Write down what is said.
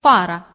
пара.